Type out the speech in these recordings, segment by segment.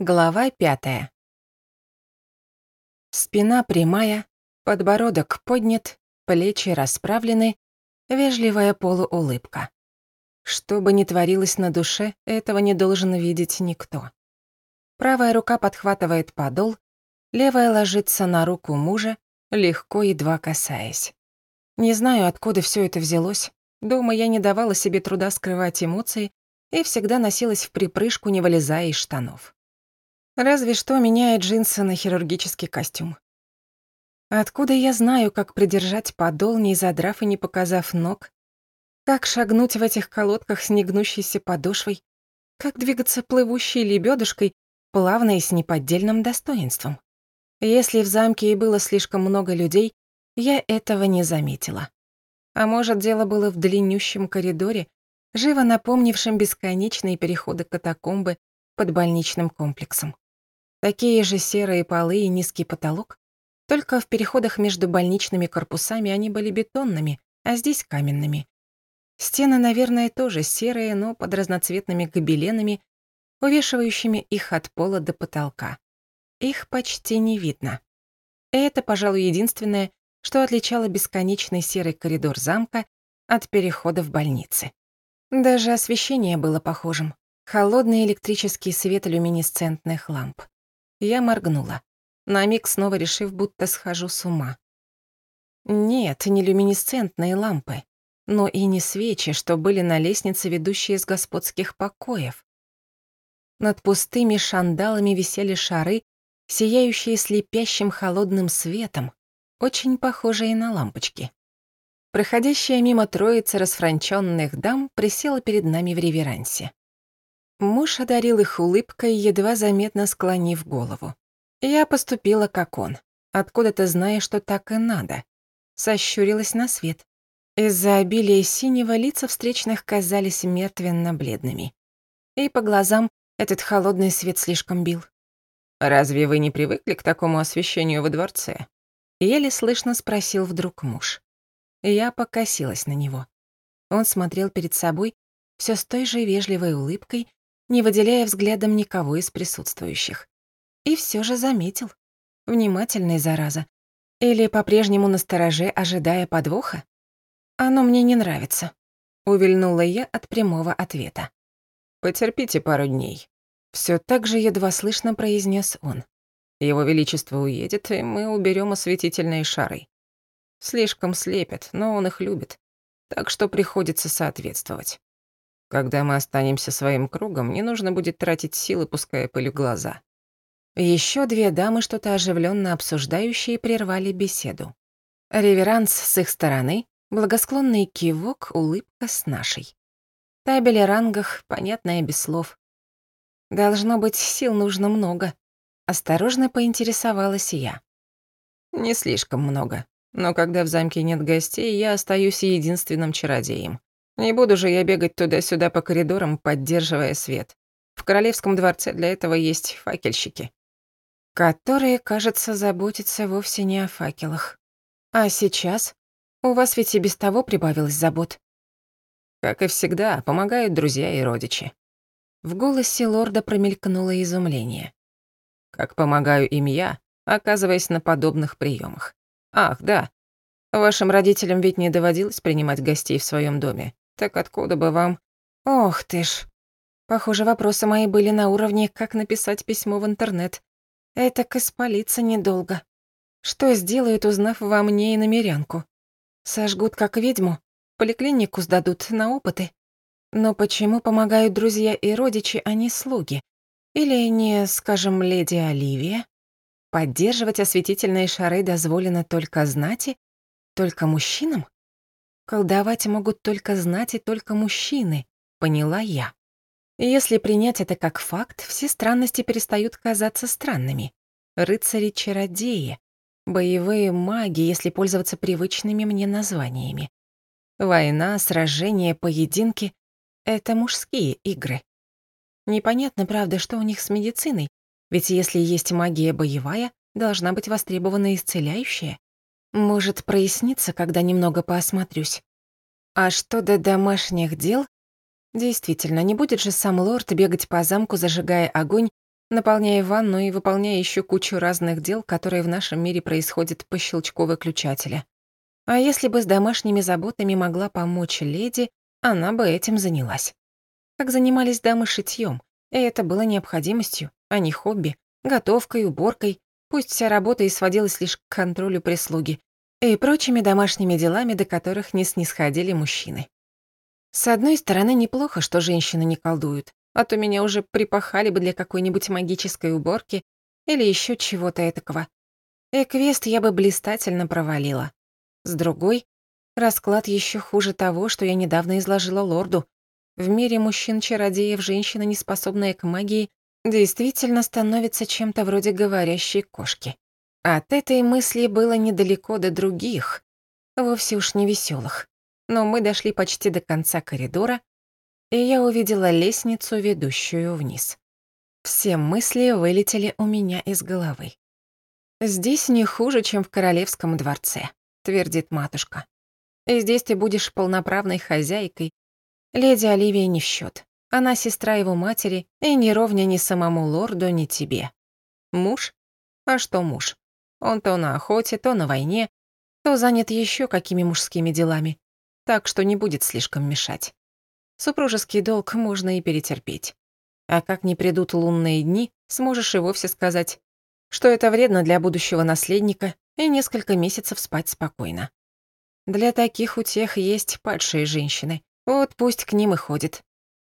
Глава пятая. Спина прямая, подбородок поднят, плечи расправлены, вежливая полуулыбка. Что бы ни творилось на душе, этого не должен видеть никто. Правая рука подхватывает подол, левая ложится на руку мужа, легко едва касаясь. Не знаю, откуда все это взялось. Дома я не давала себе труда скрывать эмоции и всегда носилась в припрыжку, не вылезая из штанов. Разве что меняя джинсы на хирургический костюм. Откуда я знаю, как придержать подол, не задрав и не показав ног? Как шагнуть в этих колодках с негнущейся подошвой? Как двигаться плывущей лебедушкой, плавно и с неподдельным достоинством? Если в замке и было слишком много людей, я этого не заметила. А может, дело было в длиннющем коридоре, живо напомнившем бесконечные переходы катакомбы под больничным комплексом. Такие же серые полы и низкий потолок, только в переходах между больничными корпусами они были бетонными, а здесь каменными. Стены, наверное, тоже серые, но под разноцветными гобеленами, увешивающими их от пола до потолка. Их почти не видно. И это, пожалуй, единственное, что отличало бесконечный серый коридор замка от перехода в больницы. Даже освещение было похожим. Холодный электрический свет люминесцентных ламп. Я моргнула, на миг снова решив, будто схожу с ума. Нет, не люминесцентные лампы, но и не свечи, что были на лестнице, ведущей из господских покоев. Над пустыми шандалами висели шары, сияющие слепящим холодным светом, очень похожие на лампочки. Проходящая мимо троицы расфранченных дам присела перед нами в реверансе. Муж одарил их улыбкой, едва заметно склонив голову. Я поступила как он, откуда-то зная, что так и надо. Сощурилась на свет. Из-за обилия синего лица встречных казались мертвенно-бледными. И по глазам этот холодный свет слишком бил. «Разве вы не привыкли к такому освещению во дворце?» Еле слышно спросил вдруг муж. Я покосилась на него. Он смотрел перед собой все с той же вежливой улыбкой, не выделяя взглядом никого из присутствующих. И все же заметил. Внимательный, зараза. Или по-прежнему настороже, ожидая подвоха? Оно мне не нравится. Увильнула я от прямого ответа. «Потерпите пару дней». Все так же едва слышно произнес он. «Его Величество уедет, и мы уберем осветительные шары. Слишком слепят, но он их любит, так что приходится соответствовать. Когда мы останемся своим кругом, не нужно будет тратить силы, пуская пыль в глаза. Еще две дамы, что-то оживленно обсуждающие, прервали беседу. Реверанс с их стороны, благосклонный кивок, улыбка с нашей. Табель о рангах, понятная без слов. Должно быть, сил нужно много. Осторожно поинтересовалась я. Не слишком много. Но когда в замке нет гостей, я остаюсь единственным чародеем. Не буду же я бегать туда-сюда по коридорам, поддерживая свет. В королевском дворце для этого есть факельщики, которые, кажется, заботятся вовсе не о факелах. А сейчас? У вас ведь и без того прибавилось забот. Как и всегда, помогают друзья и родичи. В голосе лорда промелькнуло изумление. Как помогаю им я, оказываясь на подобных приемах. Ах, да. Вашим родителям ведь не доводилось принимать гостей в своем доме. Так откуда бы вам... Ох ты ж. Похоже, вопросы мои были на уровне «как написать письмо в интернет». Это испалиться недолго. Что сделают, узнав во мне и намерянку? Сожгут как ведьму? Поликлинику сдадут на опыты? Но почему помогают друзья и родичи, а не слуги? Или не, скажем, леди Оливия? Поддерживать осветительные шары дозволено только знати? Только мужчинам? Колдовать могут только знать и только мужчины, поняла я. Если принять это как факт, все странности перестают казаться странными. Рыцари-чародеи, боевые маги, если пользоваться привычными мне названиями. Война, сражения, поединки — это мужские игры. Непонятно, правда, что у них с медициной, ведь если есть магия боевая, должна быть востребована исцеляющая. Может, прояснится, когда немного поосмотрюсь. А что до домашних дел? Действительно, не будет же сам лорд бегать по замку, зажигая огонь наполняя ванну и выполняя еще кучу разных дел, которые в нашем мире происходят по щелчку выключателя. А если бы с домашними заботами могла помочь леди, она бы этим занялась. Как занимались дамы шитьем, и это было необходимостью, а не хобби, готовкой, уборкой, пусть вся работа и сводилась лишь к контролю прислуги, и прочими домашними делами, до которых не снисходили мужчины. С одной стороны, неплохо, что женщины не колдуют, а то меня уже припахали бы для какой-нибудь магической уборки или еще чего-то этакого. Эквест я бы блистательно провалила. С другой, расклад еще хуже того, что я недавно изложила лорду. В мире мужчин-чародеев женщина, неспособная к магии, действительно становится чем-то вроде говорящей кошки. От этой мысли было недалеко до других, вовсе уж не веселых. Но мы дошли почти до конца коридора, и я увидела лестницу, ведущую вниз. Все мысли вылетели у меня из головы. «Здесь не хуже, чем в королевском дворце», — твердит матушка. «И здесь ты будешь полноправной хозяйкой. Леди Оливия не в счет. Она сестра его матери, и ни ровня ни самому лорду, ни тебе. Муж? А что муж? Он то на охоте, то на войне, то занят еще какими мужскими делами, так что не будет слишком мешать. Супружеский долг можно и перетерпеть. А как не придут лунные дни, сможешь и вовсе сказать, что это вредно для будущего наследника и несколько месяцев спать спокойно. Для таких утех есть падшие женщины. Вот пусть к ним и ходит.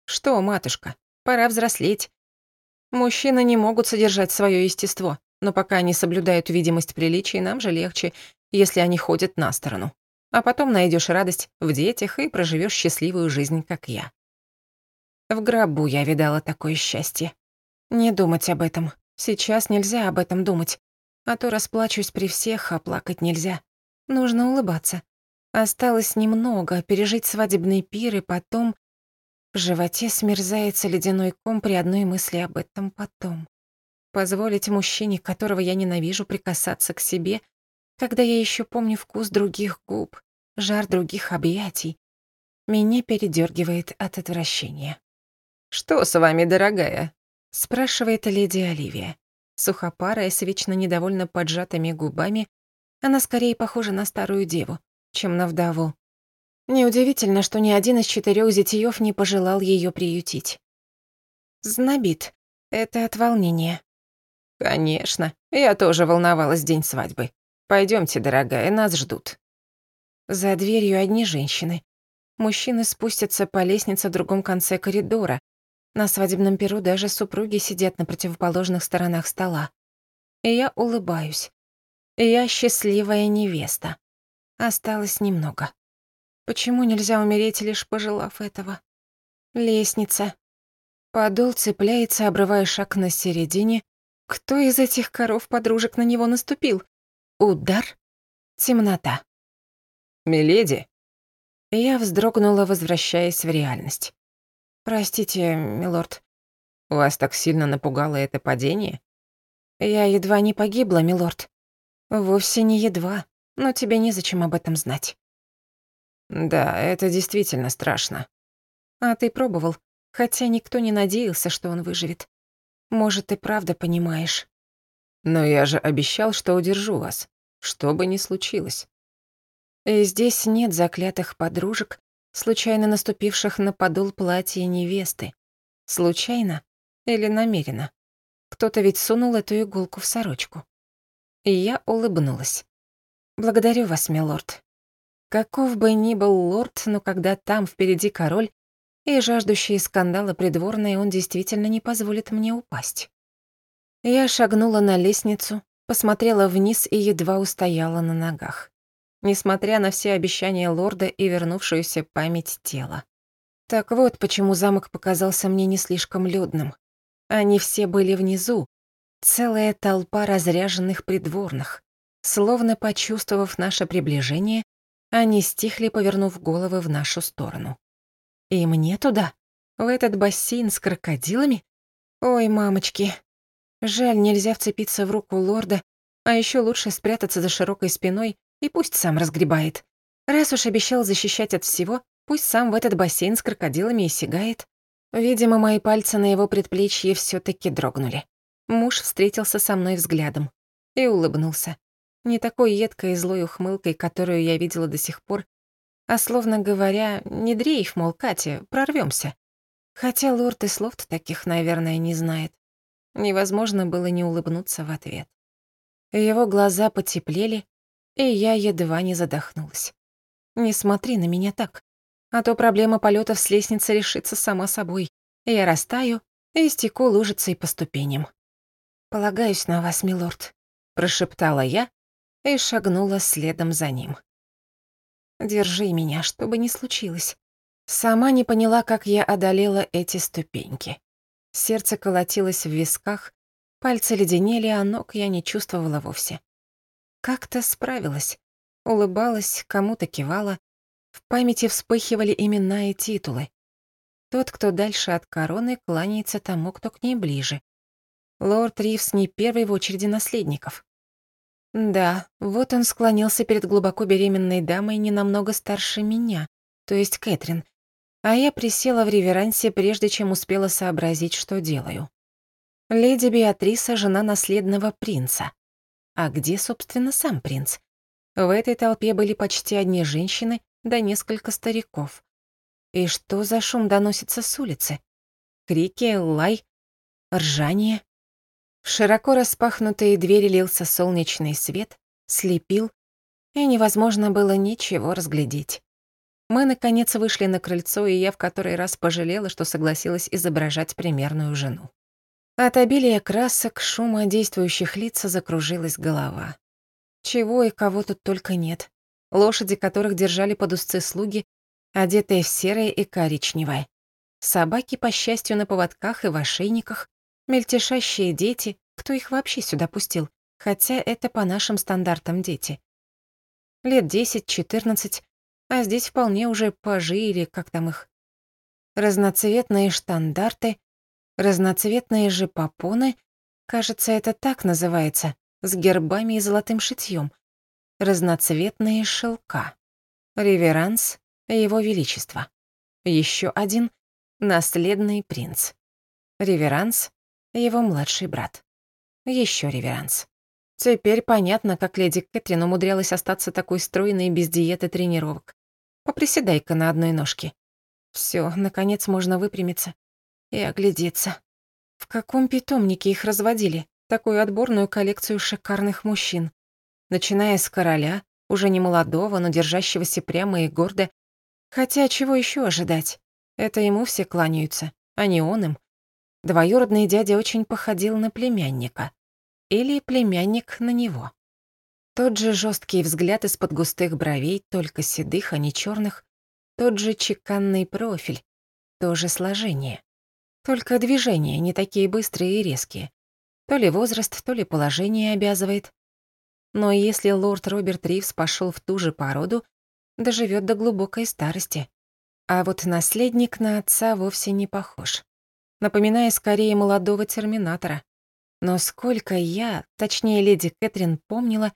Что, матушка, пора взрослеть. Мужчины не могут содержать свое естество, но пока они соблюдают видимость приличий, нам же легче, если они ходят на сторону а потом найдешь радость в детях и проживешь счастливую жизнь, как я. В гробу я видала такое счастье. Не думать об этом. Сейчас нельзя об этом думать. А то расплачусь при всех, а плакать нельзя. Нужно улыбаться. Осталось немного, пережить свадебный пир и потом... В животе смерзается ледяной ком при одной мысли об этом потом. Позволить мужчине, которого я ненавижу, прикасаться к себе когда я еще помню вкус других губ, жар других объятий, меня передергивает от отвращения. «Что с вами, дорогая?» — спрашивает леди Оливия. Сухопарая, с вечно недовольно поджатыми губами, она скорее похожа на старую деву, чем на вдову. Неудивительно, что ни один из четырех зятьёв не пожелал ее приютить. Знобит. Это от волнения. Конечно, я тоже волновалась день свадьбы. Пойдемте, дорогая, нас ждут». За дверью одни женщины. Мужчины спустятся по лестнице в другом конце коридора. На свадебном перу даже супруги сидят на противоположных сторонах стола. И я улыбаюсь. Я счастливая невеста. Осталось немного. Почему нельзя умереть, лишь пожелав этого? Лестница. Подол цепляется, обрывая шаг на середине. Кто из этих коров-подружек на него наступил? Удар. Темнота. «Миледи?» Я вздрогнула, возвращаясь в реальность. «Простите, милорд, вас так сильно напугало это падение?» «Я едва не погибла, милорд. Вовсе не едва, но тебе незачем об этом знать». «Да, это действительно страшно». «А ты пробовал, хотя никто не надеялся, что он выживет. Может, ты правда понимаешь». Но я же обещал, что удержу вас, что бы ни случилось. И здесь нет заклятых подружек, случайно наступивших на подол платья невесты. Случайно или намеренно? Кто-то ведь сунул эту иголку в сорочку. И я улыбнулась. «Благодарю вас, милорд. Каков бы ни был лорд, но когда там впереди король и жаждущие скандала придворные, он действительно не позволит мне упасть». Я шагнула на лестницу, посмотрела вниз и едва устояла на ногах. Несмотря на все обещания лорда и вернувшуюся память тела. Так вот, почему замок показался мне не слишком людным. Они все были внизу, целая толпа разряженных придворных. Словно почувствовав наше приближение, они стихли, повернув головы в нашу сторону. И мне туда? В этот бассейн с крокодилами? Ой, мамочки, Жаль, нельзя вцепиться в руку лорда, а еще лучше спрятаться за широкой спиной и пусть сам разгребает. Раз уж обещал защищать от всего, пусть сам в этот бассейн с крокодилами и сигает. Видимо, мои пальцы на его предплечье все таки дрогнули. Муж встретился со мной взглядом и улыбнулся. Не такой едкой и злой ухмылкой, которую я видела до сих пор, а словно говоря, не дрейф, мол, Катя, прорвемся. Хотя лорд и слов-то таких, наверное, не знает. Невозможно было не улыбнуться в ответ. Его глаза потеплели, и я едва не задохнулась. «Не смотри на меня так, а то проблема полетов с лестницы решится сама собой. Я растаю и стеку лужицей по ступеням». «Полагаюсь на вас, милорд», — прошептала я и шагнула следом за ним. «Держи меня, что бы ни случилось». Сама не поняла, как я одолела эти ступеньки. Сердце колотилось в висках, пальцы леденели, а ног я не чувствовала вовсе. Как-то справилась. Улыбалась, кому-то кивала. В памяти вспыхивали имена и титулы. Тот, кто дальше от короны, кланяется тому, кто к ней ближе. Лорд Ривс не первый в очереди наследников. Да, вот он склонился перед глубоко беременной дамой не намного старше меня, то есть Кэтрин, а я присела в реверансе, прежде чем успела сообразить, что делаю. Леди Беатриса — жена наследного принца. А где, собственно, сам принц? В этой толпе были почти одни женщины, да несколько стариков. И что за шум доносится с улицы? Крики, лай, ржание. В широко распахнутые двери лился солнечный свет, слепил, и невозможно было ничего разглядеть. Мы, наконец, вышли на крыльцо, и я в который раз пожалела, что согласилась изображать примерную жену. От обилия красок, шума действующих лиц закружилась голова. Чего и кого тут только нет. Лошади, которых держали под узцы слуги, одетые в серое и коричневое. Собаки, по счастью, на поводках и в ошейниках, Мельтешащие дети, кто их вообще сюда пустил? Хотя это по нашим стандартам дети. Лет 10-14, а здесь вполне уже пажи или как там их. Разноцветные штандарты, разноцветные же попоны, кажется, это так называется, с гербами и золотым шитьем. Разноцветные шелка. Реверанс Его Величества. Еще один — наследный принц. Реверанс его младший брат. Еще реверанс. Теперь понятно, как леди Кэтрин умудрялась остаться такой стройной без диеты тренировок. Поприседай-ка на одной ножке. Все, наконец можно выпрямиться и оглядеться. В каком питомнике их разводили? Такую отборную коллекцию шикарных мужчин. Начиная с короля, уже не молодого, но держащегося прямо и гордо. Хотя чего еще ожидать? Это ему все кланяются, а не он им. Двоюродный дядя очень походил на племянника. Или племянник на него. Тот же жесткий взгляд из-под густых бровей, только седых, а не черных. Тот же чеканный профиль. То же сложение. Только движения не такие быстрые и резкие. То ли возраст, то ли положение обязывает. Но если лорд Роберт Ривз пошел в ту же породу, доживет до глубокой старости. А вот наследник на отца вовсе не похож напоминая скорее молодого терминатора. Но сколько я, точнее леди Кэтрин, помнила,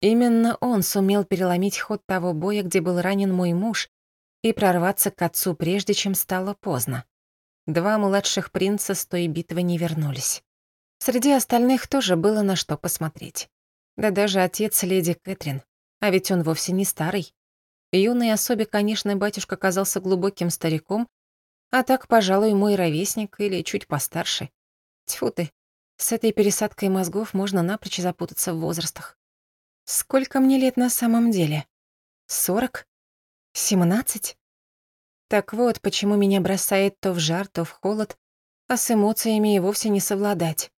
именно он сумел переломить ход того боя, где был ранен мой муж, и прорваться к отцу, прежде чем стало поздно. Два младших принца с той битвы не вернулись. Среди остальных тоже было на что посмотреть. Да даже отец леди Кэтрин, а ведь он вовсе не старый. Юной особе, конечно, батюшка казался глубоким стариком, а так, пожалуй, мой ровесник или чуть постарше. Тьфу ты, с этой пересадкой мозгов можно напрочь запутаться в возрастах. Сколько мне лет на самом деле? Сорок? Семнадцать? Так вот, почему меня бросает то в жар, то в холод, а с эмоциями и вовсе не совладать.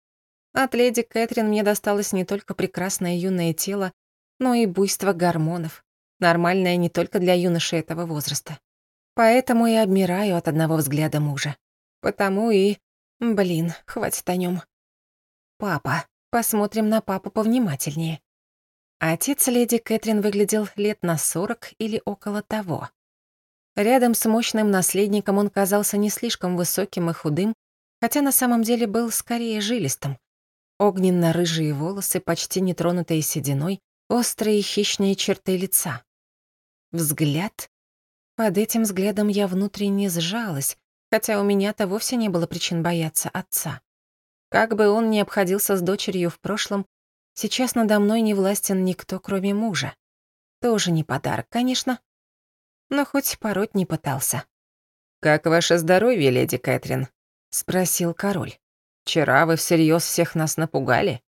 От леди Кэтрин мне досталось не только прекрасное юное тело, но и буйство гормонов, нормальное не только для юноши этого возраста. Поэтому и обмираю от одного взгляда мужа. Потому и... Блин, хватит о нем. Папа. Посмотрим на папу повнимательнее. Отец леди Кэтрин выглядел лет на сорок или около того. Рядом с мощным наследником он казался не слишком высоким и худым, хотя на самом деле был скорее жилистым. Огненно-рыжие волосы, почти нетронутые сединой, острые хищные черты лица. Взгляд под этим взглядом я внутренне сжалась, хотя у меня-то вовсе не было причин бояться отца. Как бы он ни обходился с дочерью в прошлом, сейчас надо мной не властен никто, кроме мужа. Тоже не подарок, конечно, но хоть пороть не пытался. «Как ваше здоровье, леди Кэтрин?» — спросил король. «Вчера вы всерьез всех нас напугали?»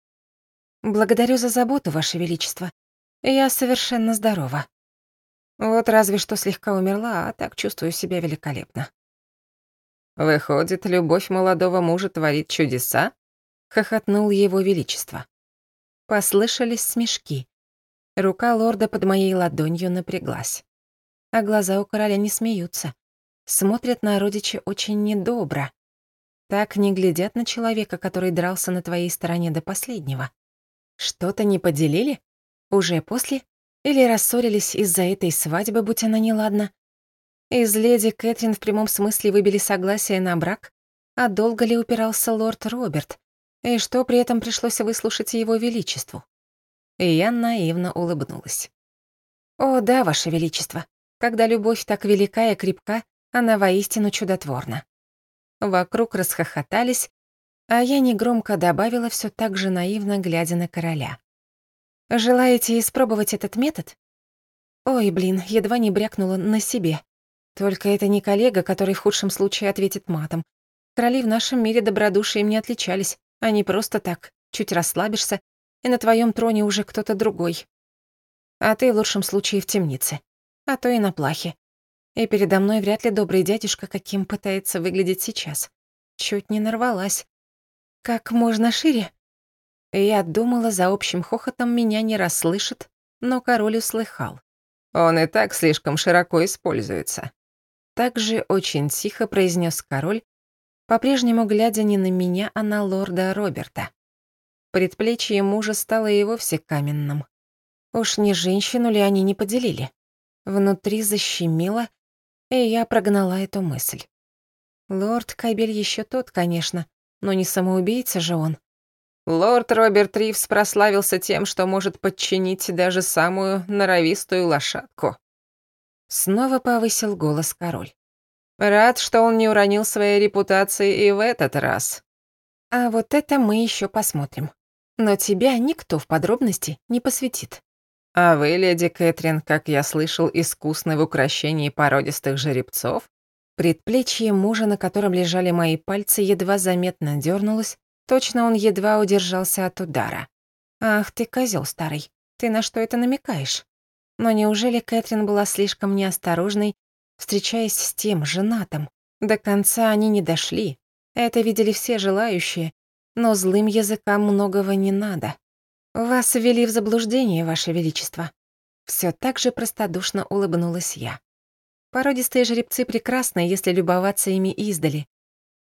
«Благодарю за заботу, ваше величество. Я совершенно здорова. Вот разве что слегка умерла, а так чувствую себя великолепно». «Выходит, любовь молодого мужа творит чудеса?» — хохотнул его величество. Послышались смешки. Рука лорда под моей ладонью напряглась. А глаза у короля не смеются. Смотрят на родича очень недобро. Так не глядят на человека, который дрался на твоей стороне до последнего. Что-то не поделили? Уже после? Или рассорились из-за этой свадьбы, будь она неладна? Из леди Кэтрин в прямом смысле выбили согласие на брак? А долго ли упирался лорд Роберт? И что при этом пришлось выслушать его величеству? И я наивно улыбнулась. «О, да, ваше величество, когда любовь так велика и крепка, она воистину чудотворна». Вокруг расхохотались, а я негромко добавила все так же наивно, глядя на короля. «Желаете испробовать этот метод?» Ой, блин, едва не брякнула на себе. Только это не коллега, который в худшем случае ответит матом. Короли в нашем мире добродушием не отличались. Они просто так, чуть расслабишься, и на твоем троне уже кто-то другой. А ты в лучшем случае в темнице, а то и на плахе. И передо мной вряд ли добрый дядюшка, каким пытается выглядеть сейчас. Чуть не нарвалась. Как можно шире? Я думала, за общим хохотом меня не расслышит, но король услыхал. Он и так слишком широко используется. Также очень тихо произнес король, по-прежнему глядя не на меня, а на лорда Роберта. Предплечье мужа стало и вовсе каменным. Уж не женщину ли они не поделили? Внутри защемило, и я прогнала эту мысль. Лорд Кабель еще тот, конечно, но не самоубийца же он. Лорд Роберт Ривз прославился тем, что может подчинить даже самую норовистую лошадку. Снова повысил голос король. Рад, что он не уронил своей репутации и в этот раз. А вот это мы еще посмотрим. Но тебя никто в подробности не посвятит. А вы, леди Кэтрин, как я слышал, искусны в украшении породистых жеребцов? Предплечье мужа, на котором лежали мои пальцы, едва заметно дернулось. Точно он едва удержался от удара. Ах ты, козел старый, ты на что это намекаешь? Но неужели Кэтрин была слишком неосторожной, встречаясь с тем женатым? До конца они не дошли. Это видели все желающие, но злым языкам многого не надо. Вас ввели в заблуждение, Ваше Величество. Все так же простодушно улыбнулась я. Породистые жеребцы прекрасны, если любоваться ими издали.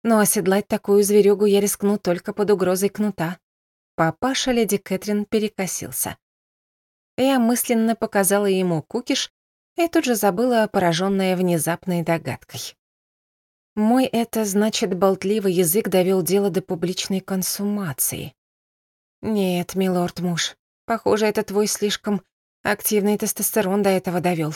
Но оседлать такую зверюгу я рискну только под угрозой кнута. Папаша леди Кэтрин перекосился. Я мысленно показала ему кукиш и тут же забыла, пораженная внезапной догадкой. Мой это, значит, болтливый язык довел дело до публичной консумации. Нет, милорд муж, похоже, это твой слишком активный тестостерон до этого довел.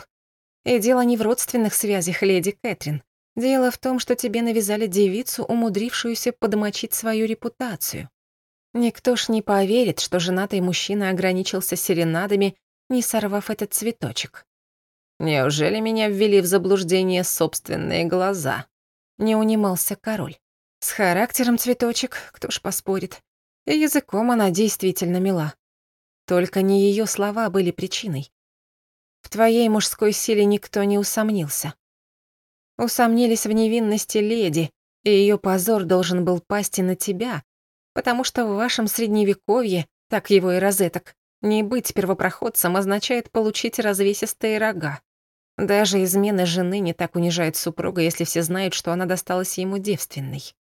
И дело не в родственных связях, леди Кэтрин. Дело в том, что тебе навязали девицу, умудрившуюся подмочить свою репутацию. Никто ж не поверит, что женатый мужчина ограничился серенадами, не сорвав этот цветочек. Неужели меня ввели в заблуждение собственные глаза? Не унимался король. С характером цветочек, кто ж поспорит. И языком она действительно мила. Только не ее слова были причиной. В твоей мужской силе никто не усомнился. Усомнились в невинности леди, и ее позор должен был пасть и на тебя, потому что в вашем средневековье, так его и розеток, не быть первопроходцем означает получить развесистые рога. Даже измена жены не так унижает супруга, если все знают, что она досталась ему девственной.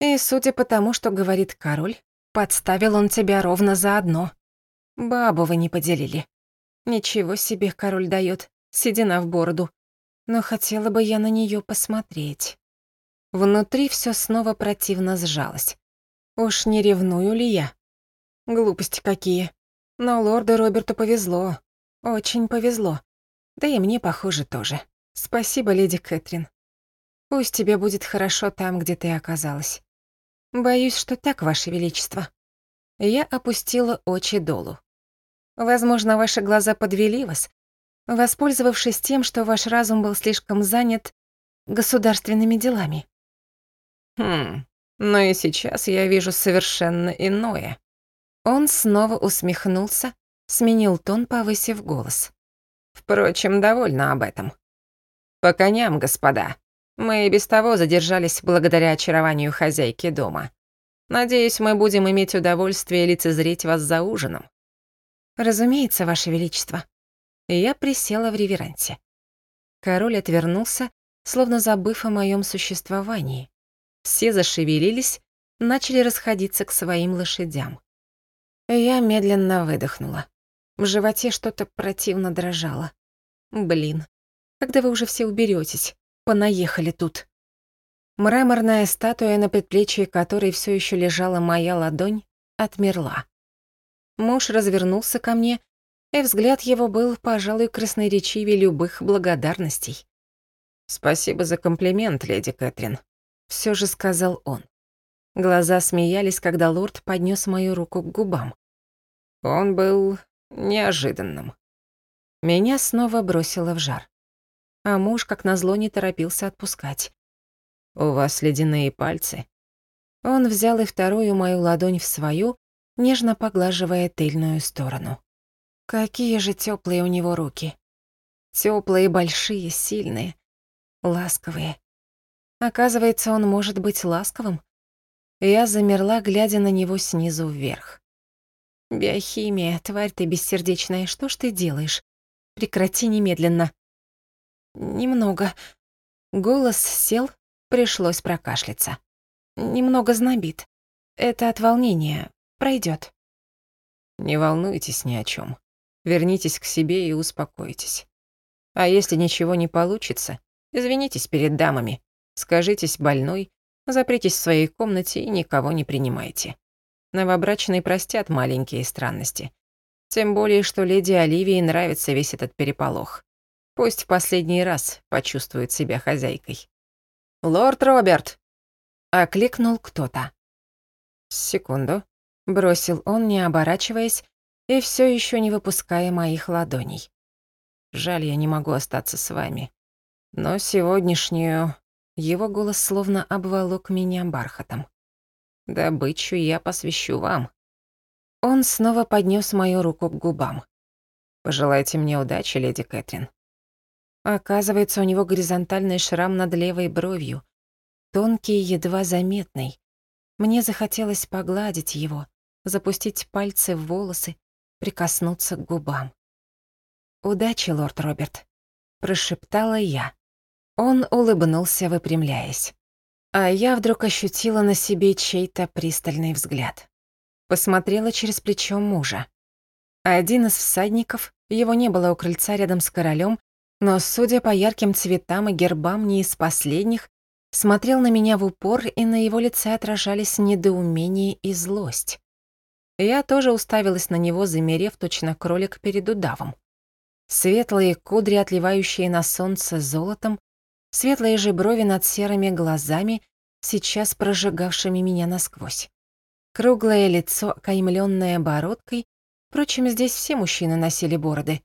И судя по тому, что говорит король, подставил он тебя ровно заодно. Бабу вы не поделили. Ничего себе король дает, седина в бороду. Но хотела бы я на нее посмотреть. Внутри все снова противно сжалось. Уж не ревную ли я? Глупости какие. Но лорду Роберту повезло. Очень повезло. Да и мне, похоже, тоже. Спасибо, леди Кэтрин. Пусть тебе будет хорошо там, где ты оказалась. Боюсь, что так, Ваше Величество. Я опустила очи долу. Возможно, ваши глаза подвели вас, воспользовавшись тем, что ваш разум был слишком занят государственными делами. Хм, но и сейчас я вижу совершенно иное. Он снова усмехнулся, сменил тон, повысив голос. Впрочем, довольно об этом. По коням, господа. Мы и без того задержались благодаря очарованию хозяйки дома. Надеюсь, мы будем иметь удовольствие лицезреть вас за ужином. Разумеется, Ваше Величество. Я присела в реверансе. Король отвернулся, словно забыв о моем существовании. Все зашевелились, начали расходиться к своим лошадям. Я медленно выдохнула. В животе что-то противно дрожало. Блин, когда вы уже все уберетесь, понаехали тут. Мраморная статуя, на предплечье которой все еще лежала моя ладонь, отмерла. Муж развернулся ко мне, и взгляд его был, пожалуй, красноречивее любых благодарностей. «Спасибо за комплимент, леди Кэтрин», — все же сказал он. Глаза смеялись, когда лорд поднес мою руку к губам. Он был неожиданным. Меня снова бросило в жар. А муж, как назло, не торопился отпускать. «У вас ледяные пальцы». Он взял и вторую мою ладонь в свою, нежно поглаживая тыльную сторону. Какие же теплые у него руки. Теплые, большие, сильные, ласковые. Оказывается, он может быть ласковым. Я замерла, глядя на него снизу вверх. «Биохимия, тварь ты бессердечная, что ж ты делаешь? Прекрати немедленно». «Немного». Голос сел, пришлось прокашляться. «Немного знобит. Это от волнения. Пройдет. «Не волнуйтесь ни о чем. Вернитесь к себе и успокойтесь. А если ничего не получится, извинитесь перед дамами, скажитесь больной, запритесь в своей комнате и никого не принимайте. Новобрачные простят маленькие странности. Тем более, что леди Оливии нравится весь этот переполох. Пусть в последний раз почувствует себя хозяйкой. «Лорд Роберт!» — окликнул кто-то. «Секунду», — бросил он, не оборачиваясь и все еще не выпуская моих ладоней. «Жаль, я не могу остаться с вами. Но сегодняшнюю...» Его голос словно обволок меня бархатом. Добычу я посвящу вам. Он снова поднес мою руку к губам. Пожелайте мне удачи, леди Кэтрин. Оказывается, у него горизонтальный шрам над левой бровью, тонкий, едва заметный. Мне захотелось погладить его, запустить пальцы в волосы, прикоснуться к губам. «Удачи, лорд Роберт», — прошептала я. Он улыбнулся, выпрямляясь а я вдруг ощутила на себе чей-то пристальный взгляд. Посмотрела через плечо мужа. Один из всадников, его не было у крыльца рядом с королем, но, судя по ярким цветам и гербам, не из последних, смотрел на меня в упор, и на его лице отражались недоумение и злость. Я тоже уставилась на него, замерев точно кролик перед удавом. Светлые кудри, отливающие на солнце золотом, Светлые же брови над серыми глазами, сейчас прожигавшими меня насквозь. Круглое лицо, каймлённое бородкой, впрочем, здесь все мужчины носили бороды.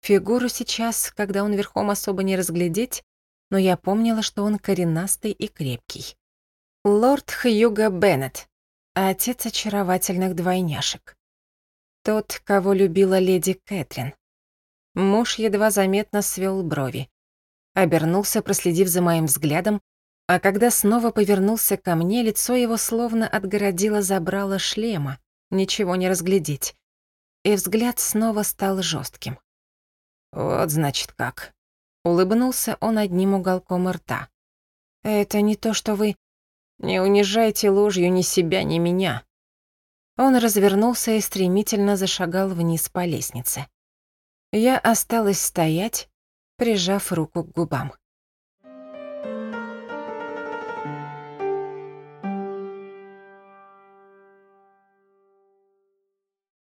Фигуру сейчас, когда он верхом особо не разглядеть, но я помнила, что он коренастый и крепкий. Лорд Хьюго Беннет, отец очаровательных двойняшек. Тот, кого любила леди Кэтрин. Муж едва заметно свел брови обернулся, проследив за моим взглядом, а когда снова повернулся ко мне, лицо его словно отгородило забрало шлема, ничего не разглядеть. И взгляд снова стал жестким. «Вот, значит, как». Улыбнулся он одним уголком рта. «Это не то, что вы...» «Не унижайте ложью ни себя, ни меня». Он развернулся и стремительно зашагал вниз по лестнице. Я осталась стоять, прижав руку к губам.